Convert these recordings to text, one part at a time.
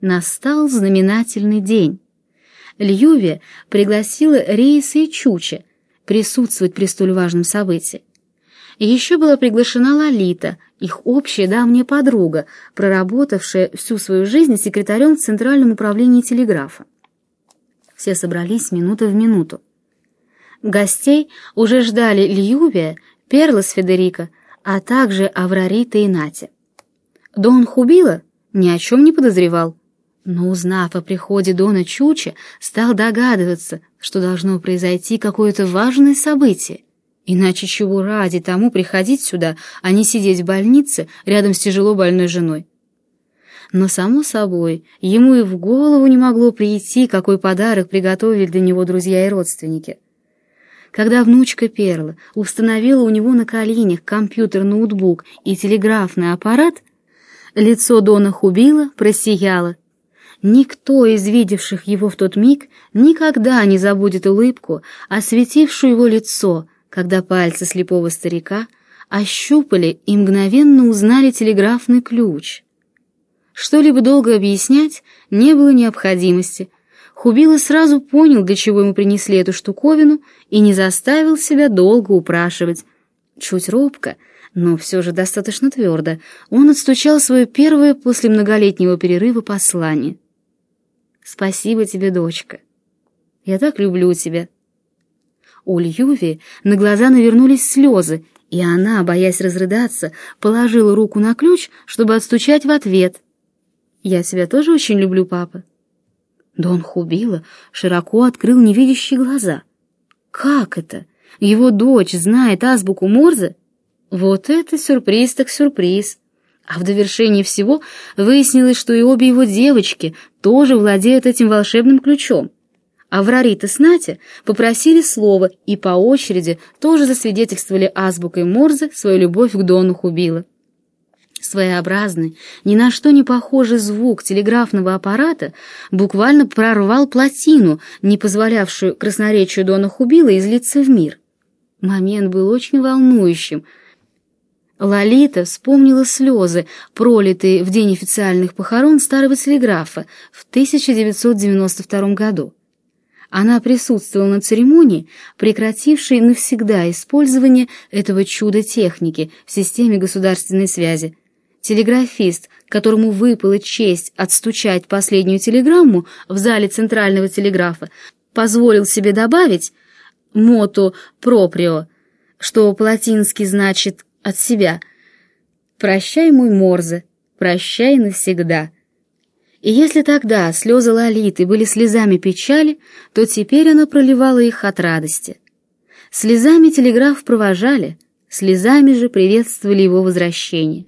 Настал знаменательный день. Льюви пригласила Рейса и Чуча присутствовать при столь важном событии. Еще была приглашена Лолита, их общая давняя подруга, проработавшая всю свою жизнь секретарем в Центральном управлении телеграфа. Все собрались минута в минуту. Гостей уже ждали Льювия, Перла с Федерико, а также Аврарита и Натя. Дон Хубила ни о чем не подозревал, но, узнав о приходе Дона Чуча, стал догадываться, что должно произойти какое-то важное событие. Иначе чего ради тому приходить сюда, а не сидеть в больнице рядом с тяжело больной женой? Но, само собой, ему и в голову не могло прийти, какой подарок приготовили для него друзья и родственники. Когда внучка Перла установила у него на коленях компьютер-ноутбук и телеграфный аппарат, лицо Дона Хубила просияло, Никто из видевших его в тот миг никогда не забудет улыбку, осветившую его лицо, когда пальцы слепого старика ощупали и мгновенно узнали телеграфный ключ. Что-либо долго объяснять не было необходимости. Хубила сразу понял, для чего ему принесли эту штуковину, и не заставил себя долго упрашивать. Чуть робко, но все же достаточно твердо, он отстучал свое первое после многолетнего перерыва послание — Спасибо тебе, дочка. Я так люблю тебя. У Льюви на глаза навернулись слезы, и она, боясь разрыдаться, положила руку на ключ, чтобы отстучать в ответ. «Я тебя тоже очень люблю, папа». Дон Хубила широко открыл невидящие глаза. «Как это? Его дочь знает азбуку Морзе? Вот это сюрприз так сюрприз!» А в довершении всего выяснилось, что и обе его девочки тоже владеют этим волшебным ключом. А Врарита с Натя попросили слова и по очереди тоже засвидетельствовали азбукой Морзе свою любовь к Дону Хубила. Своеобразный, ни на что не похожий звук телеграфного аппарата буквально прорвал плотину, не позволявшую красноречию Дона Хубила излиться в мир. Момент был очень волнующим — Лолита вспомнила слезы, пролитые в день официальных похорон старого телеграфа в 1992 году. Она присутствовала на церемонии, прекратившей навсегда использование этого чуда техники в системе государственной связи. Телеграфист, которому выпала честь отстучать последнюю телеграмму в зале Центрального телеграфа, позволил себе добавить «мото проприо», что по-латински значит от себя. «Прощай, мой Морзе, прощай навсегда». И если тогда слезы Лолиты были слезами печали, то теперь она проливала их от радости. Слезами телеграф провожали, слезами же приветствовали его возвращение.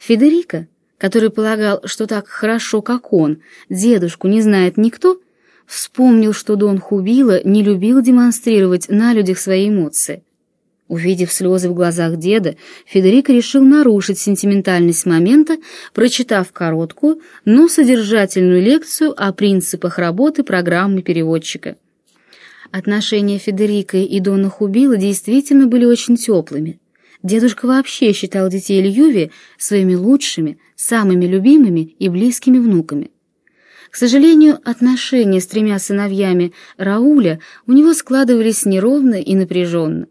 Федерико, который полагал, что так хорошо, как он, дедушку не знает никто, вспомнил, что Дон Хубила не любил демонстрировать на людях свои эмоции. Увидев слезы в глазах деда, Федерико решил нарушить сентиментальность момента, прочитав короткую, но содержательную лекцию о принципах работы программы переводчика. Отношения Федерико и Дона Хубила действительно были очень теплыми. Дедушка вообще считал детей Льюви своими лучшими, самыми любимыми и близкими внуками. К сожалению, отношения с тремя сыновьями Рауля у него складывались неровно и напряженно.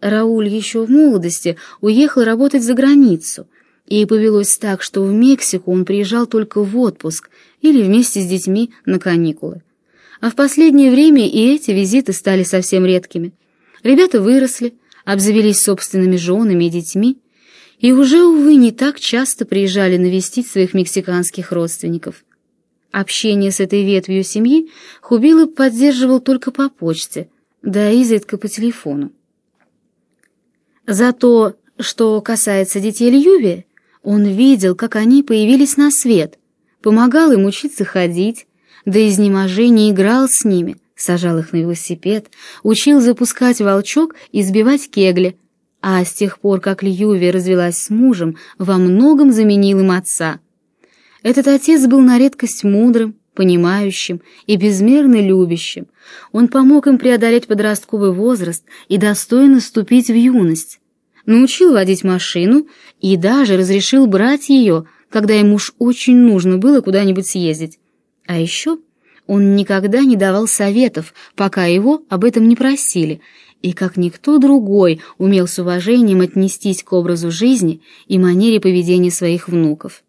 Рауль еще в молодости уехал работать за границу, и повелось так, что в Мексику он приезжал только в отпуск или вместе с детьми на каникулы. А в последнее время и эти визиты стали совсем редкими. Ребята выросли, обзавелись собственными женами и детьми, и уже, увы, не так часто приезжали навестить своих мексиканских родственников. Общение с этой ветвью семьи Хубило поддерживал только по почте, да изредка по телефону. За то, что касается детей Льюви, он видел, как они появились на свет, помогал им учиться ходить, до изнеможения играл с ними, сажал их на велосипед, учил запускать волчок и сбивать кегли, а с тех пор, как Льюви развелась с мужем, во многом заменил им отца. Этот отец был на редкость мудрым, понимающим и безмерно любящим. Он помог им преодолеть подростковый возраст и достойно вступить в юность научил водить машину и даже разрешил брать ее, когда ему уж очень нужно было куда-нибудь съездить. А еще он никогда не давал советов, пока его об этом не просили, и как никто другой умел с уважением отнестись к образу жизни и манере поведения своих внуков.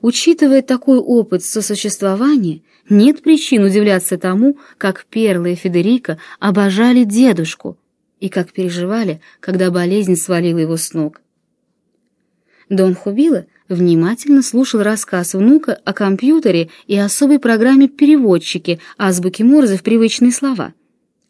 Учитывая такой опыт сосуществования, нет причин удивляться тому, как Перла и Федерика обожали дедушку и как переживали, когда болезнь свалила его с ног. Дон Хубила внимательно слушал рассказ внука о компьютере и особой программе переводчики азбуки Морзе в привычные слова,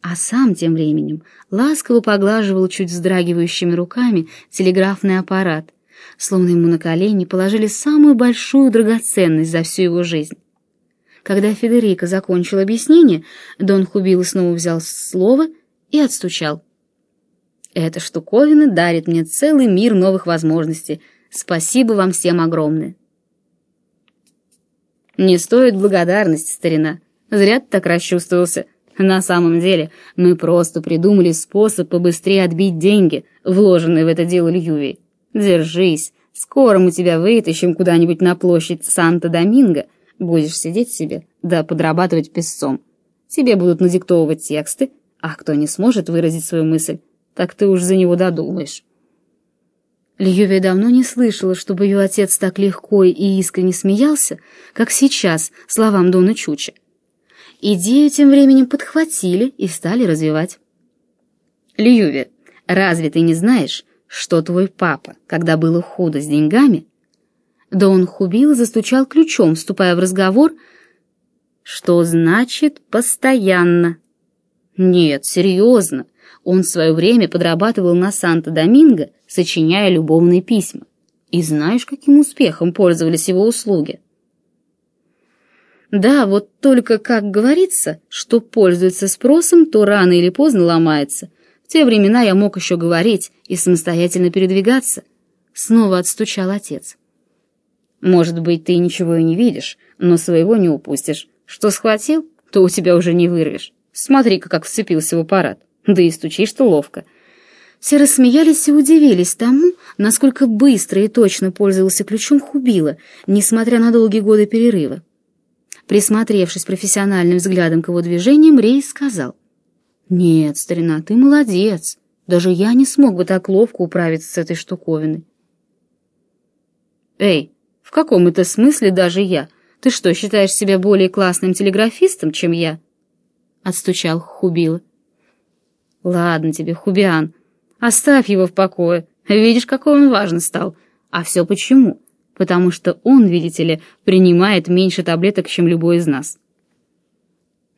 а сам тем временем ласково поглаживал чуть вздрагивающими руками телеграфный аппарат, словно ему на колени положили самую большую драгоценность за всю его жизнь. Когда Федерико закончил объяснение, Дон Хубило снова взял слово и отстучал. «Эта штуковина дарит мне целый мир новых возможностей. Спасибо вам всем огромное». «Не стоит благодарности, старина. Зря ты так расчувствовался. На самом деле, мы просто придумали способ побыстрее отбить деньги, вложенные в это дело Льюви. Держись, скоро мы тебя вытащим куда-нибудь на площадь Санта-Доминго, Будешь сидеть себе, да подрабатывать песцом. Тебе будут надиктовывать тексты, а кто не сможет выразить свою мысль, так ты уж за него додумаешь. Льюви давно не слышала, чтобы ее отец так легко и искренне смеялся, как сейчас словам Дона Чуча. Идею тем временем подхватили и стали развивать. «Льюви, разве ты не знаешь, что твой папа, когда было худо с деньгами, Дон Хубил застучал ключом, вступая в разговор. «Что значит «постоянно»?» «Нет, серьезно. Он в свое время подрабатывал на Санто-Доминго, сочиняя любовные письма. И знаешь, каким успехом пользовались его услуги?» «Да, вот только, как говорится, что пользуется спросом, то рано или поздно ломается. В те времена я мог еще говорить и самостоятельно передвигаться». Снова отстучал отец. Может быть, ты ничего и не видишь, но своего не упустишь. Что схватил, то у тебя уже не вырвешь. Смотри-ка, как вцепился в аппарат. Да и стучишь-то ловко. Все рассмеялись и удивились тому, насколько быстро и точно пользовался ключом Хубила, несмотря на долгие годы перерыва. Присмотревшись профессиональным взглядом к его движениям, Рей сказал, «Нет, старина, ты молодец. Даже я не смог бы так ловко управиться с этой штуковиной». «Эй, в каком это смысле даже я? Ты что, считаешь себя более классным телеграфистом, чем я? Отстучал Хубила. Ладно тебе, Хубиан, оставь его в покое. Видишь, какой он важный стал. А все почему? Потому что он, видите ли, принимает меньше таблеток, чем любой из нас.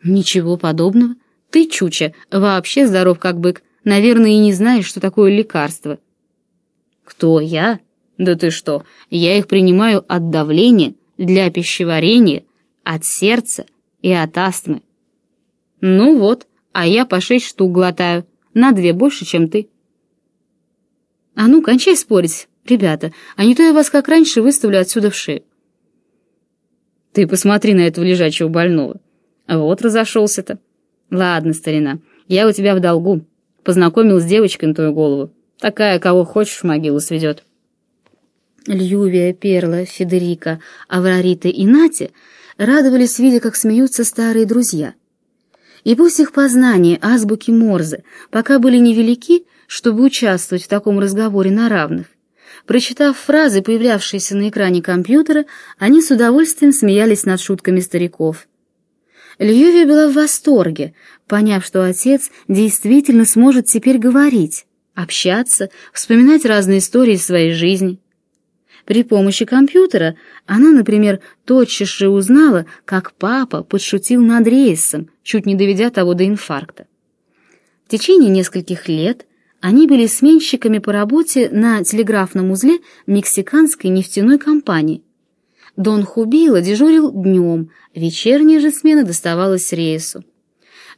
Ничего подобного. Ты, Чуча, вообще здоров как бык. Наверное, и не знаешь, что такое лекарство. Кто я? Да ты что, я их принимаю от давления, для пищеварения, от сердца и от астмы. Ну вот, а я по шесть штук глотаю, на две больше, чем ты. А ну, кончай спорить, ребята, а не то я вас как раньше выставлю отсюда в шею. Ты посмотри на этого лежачего больного. Вот разошелся-то. Ладно, старина, я у тебя в долгу. Познакомил с девочкой на твою голову. Такая, кого хочешь, в могилу сведет. Льювия, Перла, Федерика, Аврарита и Натя радовались, видя, как смеются старые друзья. И пусть их познания азбуки Морзе пока были невелики, чтобы участвовать в таком разговоре на равных, прочитав фразы, появлявшиеся на экране компьютера, они с удовольствием смеялись над шутками стариков. Льюви была в восторге, поняв, что отец действительно сможет теперь говорить, общаться, вспоминать разные истории своей жизни. При помощи компьютера она, например, тотчас же узнала, как папа подшутил над рейсом, чуть не доведя того до инфаркта. В течение нескольких лет они были сменщиками по работе на телеграфном узле мексиканской нефтяной компании. Дон Хубила дежурил днем, вечерняя же смена доставалась рейсу.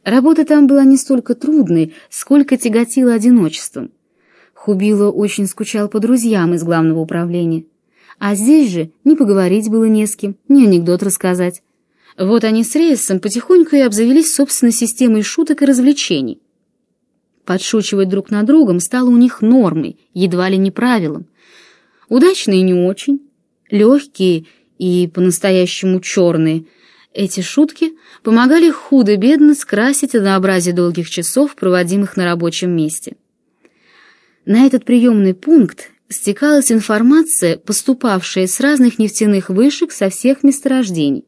Работа там была не столько трудной, сколько тяготила одиночеством. Хубило очень скучал по друзьям из главного управления. А здесь же ни поговорить было не с кем, ни анекдот рассказать. Вот они с Рейсом потихоньку и обзавелись собственной системой шуток и развлечений. Подшучивать друг над другом стало у них нормой, едва ли не правилом. Удачно и не очень. легкие и по-настоящему черные. Эти шутки помогали худо-бедно скрасить однообразие долгих часов, проводимых на рабочем месте. На этот приемный пункт стекалась информация, поступавшая с разных нефтяных вышек со всех месторождений.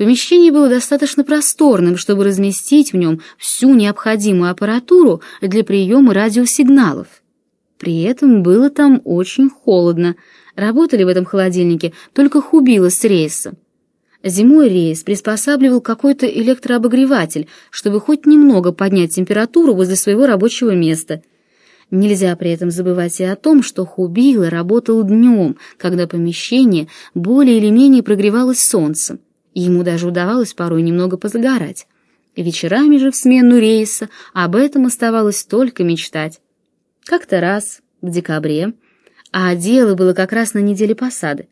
Помещение было достаточно просторным, чтобы разместить в нем всю необходимую аппаратуру для приема радиосигналов. При этом было там очень холодно. Работали в этом холодильнике только Хубила с рейсом. Зимой рейс приспосабливал какой-то электрообогреватель, чтобы хоть немного поднять температуру возле своего рабочего места. Нельзя при этом забывать и о том, что Хубила работал днем, когда помещение более или менее прогревалось солнцем. Ему даже удавалось порой немного позагорать. Вечерами же в смену рейса об этом оставалось только мечтать. Как-то раз, в декабре, а дело было как раз на неделе посады,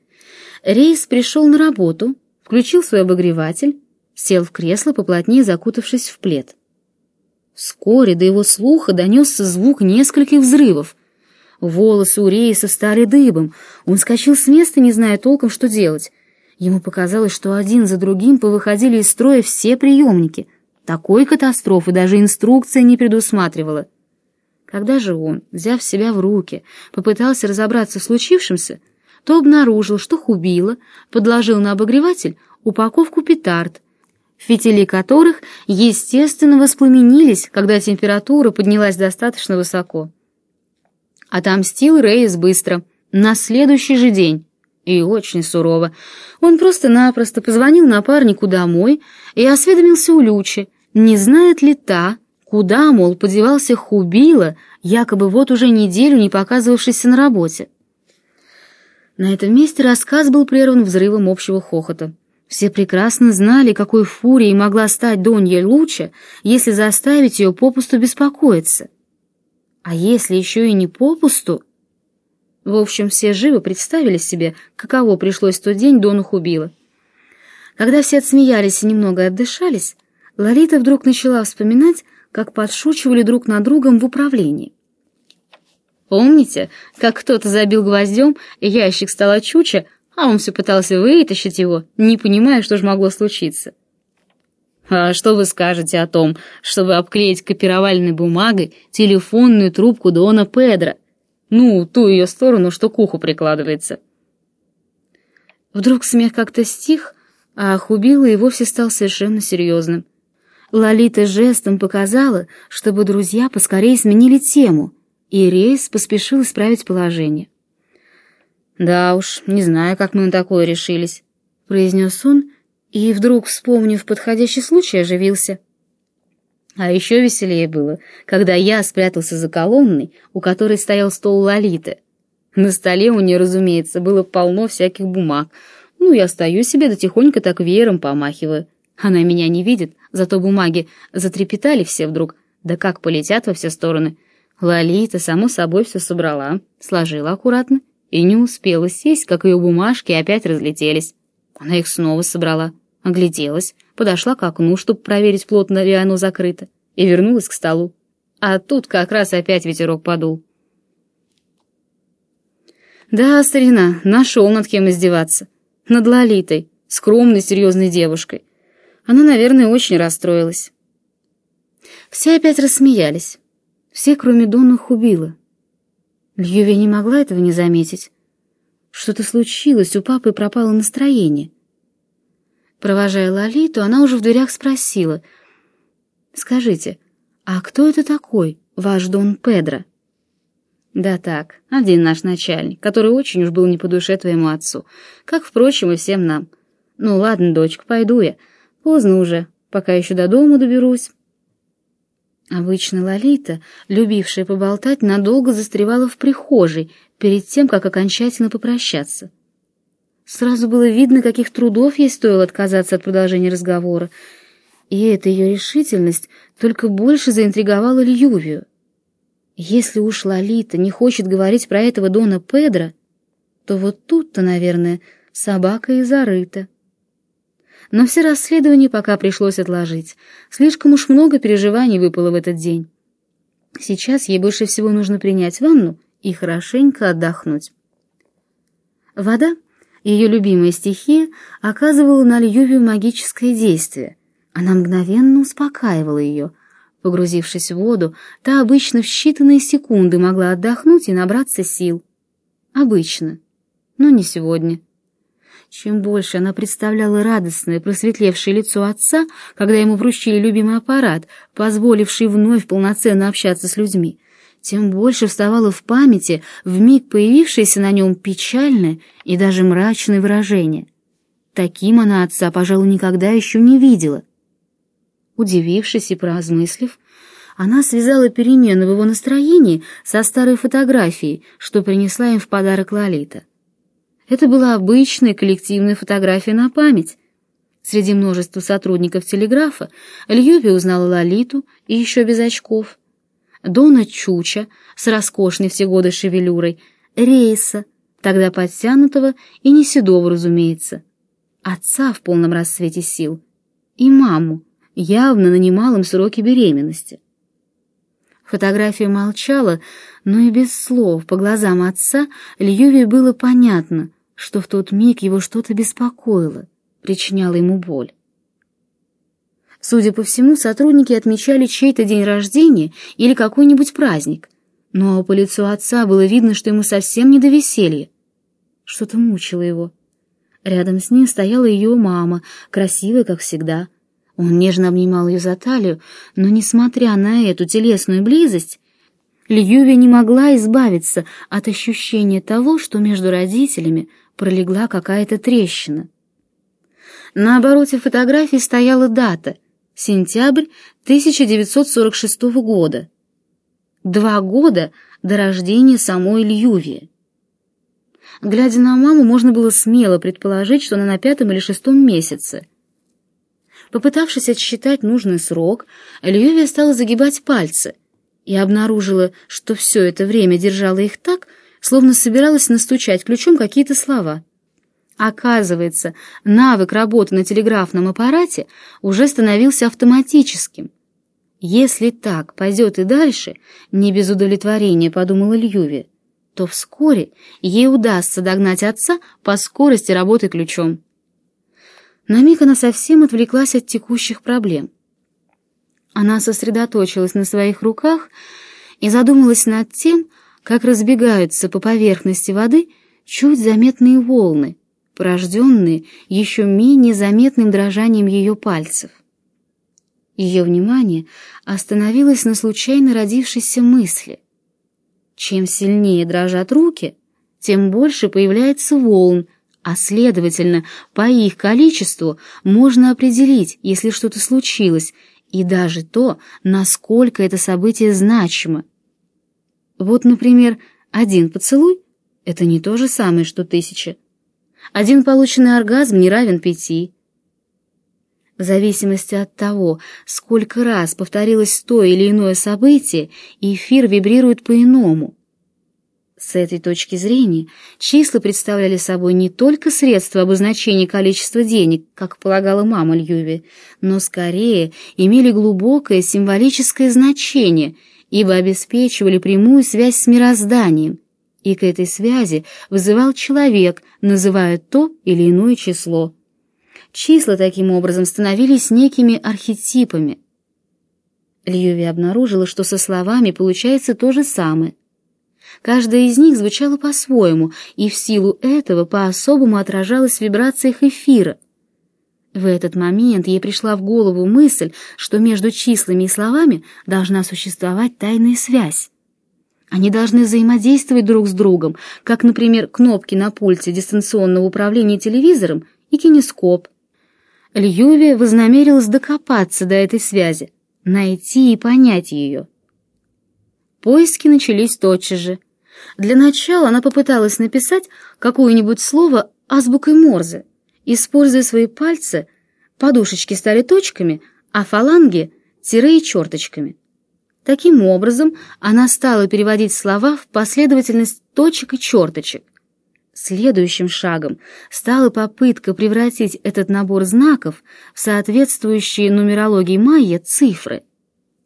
рейс пришел на работу, включил свой обогреватель, сел в кресло, поплотнее закутавшись в плед. Вскоре до его слуха донесся звук нескольких взрывов. Волосы у рейса стали дыбом, он скачал с места, не зная толком, что делать. Ему показалось, что один за другим повыходили из строя все приемники. Такой катастрофы даже инструкция не предусматривала. Когда же он, взяв себя в руки, попытался разобраться в случившемся, то обнаружил, что Хубила подложил на обогреватель упаковку петард, фитили которых, естественно, воспламенились, когда температура поднялась достаточно высоко. Отомстил Рейс быстро, на следующий же день, и очень сурово. Он просто-напросто позвонил напарнику домой и осведомился у Лючи, не знает ли та, куда, мол, подевался Хубила, якобы вот уже неделю не показывавшийся на работе. На этом месте рассказ был прерван взрывом общего хохота. Все прекрасно знали, какой фурией могла стать Донья Луча, если заставить ее попусту беспокоиться. А если еще и не попусту, в общем, все живо представили себе, каково пришлось тот день Дону Хубила. Когда все отсмеялись и немного отдышались, Лолита вдруг начала вспоминать, как подшучивали друг над другом в управлении. Помните, как кто-то забил гвоздем, ящик стал чуча, а он все пытался вытащить его, не понимая, что же могло случиться? А что вы скажете о том, чтобы обклеить копировальной бумагой телефонную трубку Дона Педро — ну, ту ее сторону, что к уху прикладывается. Вдруг смех как-то стих, а Хубила и вовсе стал совершенно серьезным. Лолита жестом показала, чтобы друзья поскорее сменили тему, и Рейс поспешил исправить положение. «Да уж, не знаю, как мы на такое решились», — произнес он, и вдруг, вспомнив подходящий случай, оживился. А еще веселее было, когда я спрятался за колонной, у которой стоял стол Лолиты. На столе у нее, разумеется, было полно всяких бумаг. Ну, я стою себе, да тихонько так веером помахиваю. Она меня не видит, зато бумаги затрепетали все вдруг, да как полетят во все стороны. Лолита, само собой, все собрала, сложила аккуратно и не успела сесть, как ее бумажки опять разлетелись. Она их снова собрала, огляделась, подошла к окну, чтобы проверить, плотно ли оно закрыто, и вернулась к столу. А тут как раз опять ветерок подул. Да, старина, нашел над кем издеваться. Над Лолитой, скромной, серьезной девушкой. Она, наверное, очень расстроилась. Все опять рассмеялись. Все, кроме Дона Хубила. Льюве не могла этого не заметить. Что-то случилось, у папы пропало настроение. Провожая Лолиту, она уже в дверях спросила. «Скажите, а кто это такой, ваш Дон Педро?» «Да так, один наш начальник, который очень уж был не по душе твоему отцу, как, впрочем, и всем нам. Ну ладно, дочка, пойду я. Поздно уже, пока еще до дома доберусь». Обычно Лолита, любившая поболтать, надолго застревала в прихожей перед тем, как окончательно попрощаться. Сразу было видно, каких трудов ей стоило отказаться от продолжения разговора, и эта ее решительность только больше заинтриговала Льювию. Если уж Лолита не хочет говорить про этого Дона Педро, то вот тут-то, наверное, собака и зарыта. Но все расследования пока пришлось отложить. Слишком уж много переживаний выпало в этот день. Сейчас ей больше всего нужно принять ванну и хорошенько отдохнуть. Вода Ее любимая стихия оказывала на Льювию магическое действие. Она мгновенно успокаивала ее. Погрузившись в воду, та обычно в считанные секунды могла отдохнуть и набраться сил. Обычно. Но не сегодня. Чем больше она представляла радостное, просветлевшее лицо отца, когда ему вручили любимый аппарат, позволивший вновь полноценно общаться с людьми, тем больше вставало в памяти вмиг появившееся на нем печальное и даже мрачное выражение. Таким она отца, пожалуй, никогда еще не видела. Удивившись и поразмыслив, она связала перемены в его настроении со старой фотографией, что принесла им в подарок Лолита. Это была обычная коллективная фотография на память. Среди множества сотрудников телеграфа Льюби узнала Лолиту и еще без очков, Дона Чуча с роскошной все годы шевелюрой, Рейса, тогда подтянутого и не седого, разумеется, отца в полном расцвете сил и маму, явно на немалом сроке беременности. Фотография молчала, но и без слов по глазам отца Льюви было понятно, что в тот миг его что-то беспокоило, причиняло ему боль. Судя по всему, сотрудники отмечали чей-то день рождения или какой-нибудь праздник, но по лицу отца было видно, что ему совсем не до веселья. Что-то мучило его. Рядом с ним стояла ее мама, красивая, как всегда. Он нежно обнимал ее за талию, но, несмотря на эту телесную близость, Льюви не могла избавиться от ощущения того, что между родителями пролегла какая-то трещина. На обороте фотографии стояла дата — сентябрь 1946 года. Два года до рождения самой Льюви. Глядя на маму, можно было смело предположить, что она на пятом или шестом месяце. Попытавшись отсчитать нужный срок, Льюви стала загибать пальцы и обнаружила, что все это время держала их так, словно собиралась настучать ключом какие-то слова. Оказывается, навык работы на телеграфном аппарате уже становился автоматическим. Если так пойдет и дальше, не без удовлетворения, подумала Льюви, то вскоре ей удастся догнать отца по скорости работы ключом. На миг она совсем отвлеклась от текущих проблем. Она сосредоточилась на своих руках и задумалась над тем, как разбегаются по поверхности воды чуть заметные волны, порожденные еще менее заметным дрожанием ее пальцев. Ее внимание остановилось на случайно родившейся мысли. Чем сильнее дрожат руки, тем больше появляется волн, а следовательно, по их количеству можно определить, если что-то случилось, и даже то, насколько это событие значимо — вот, например, один поцелуй — это не то же самое, что тысяча. Один полученный оргазм не равен пяти. В зависимости от того, сколько раз повторилось то или иное событие, эфир вибрирует по-иному. С этой точки зрения числа представляли собой не только средство обозначения количества денег, как полагала мама Льюви, но скорее имели глубокое символическое значение — ибо обеспечивали прямую связь с мирозданием, и к этой связи вызывал человек, называя то или иное число. Числа таким образом становились некими архетипами. Льюви обнаружила, что со словами получается то же самое. Каждая из них звучала по-своему, и в силу этого по-особому отражалась в вибрациях эфира — в этот момент ей пришла в голову мысль, что между числами и словами должна существовать тайная связь. Они должны взаимодействовать друг с другом, как, например, кнопки на пульте дистанционного управления телевизором и кинескоп. Льюви вознамерилась докопаться до этой связи, найти и понять ее. Поиски начались тотчас же. Для начала она попыталась написать какое-нибудь слово азбукой Морзе, Используя свои пальцы, подушечки стали точками, а фаланги — тире и черточками. Таким образом, она стала переводить слова в последовательность точек и черточек. Следующим шагом стала попытка превратить этот набор знаков в соответствующие нумерологии майя цифры.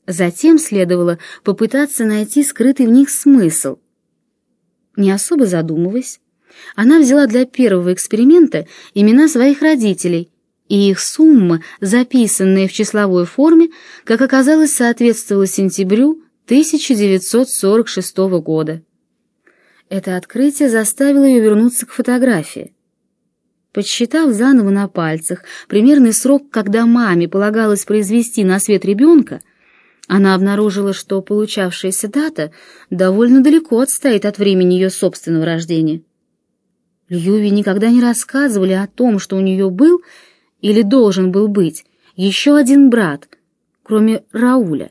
Затем следовало попытаться найти скрытый в них смысл. Не особо задумываясь, Она взяла для первого эксперимента имена своих родителей, и их сумма, записанная в числовой форме, как оказалось, соответствовала сентябрю 1946 года. Это открытие заставило ее вернуться к фотографии. Подсчитав заново на пальцах примерный срок, когда маме полагалось произвести на свет ребенка, она обнаружила, что получавшаяся дата довольно далеко отстоит от времени ее собственного рождения. Льюви никогда не рассказывали о том, что у нее был или должен был быть еще один брат, кроме Рауля.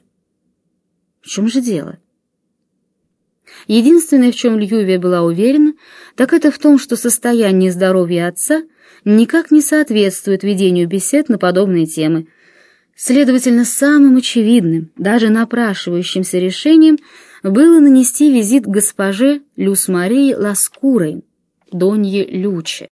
В чем же дело? Единственное, в чем Льювия была уверена, так это в том, что состояние здоровья отца никак не соответствует ведению бесед на подобные темы. Следовательно, самым очевидным, даже напрашивающимся решением было нанести визит госпоже Люс Марии Ласкурой, Донье Люче.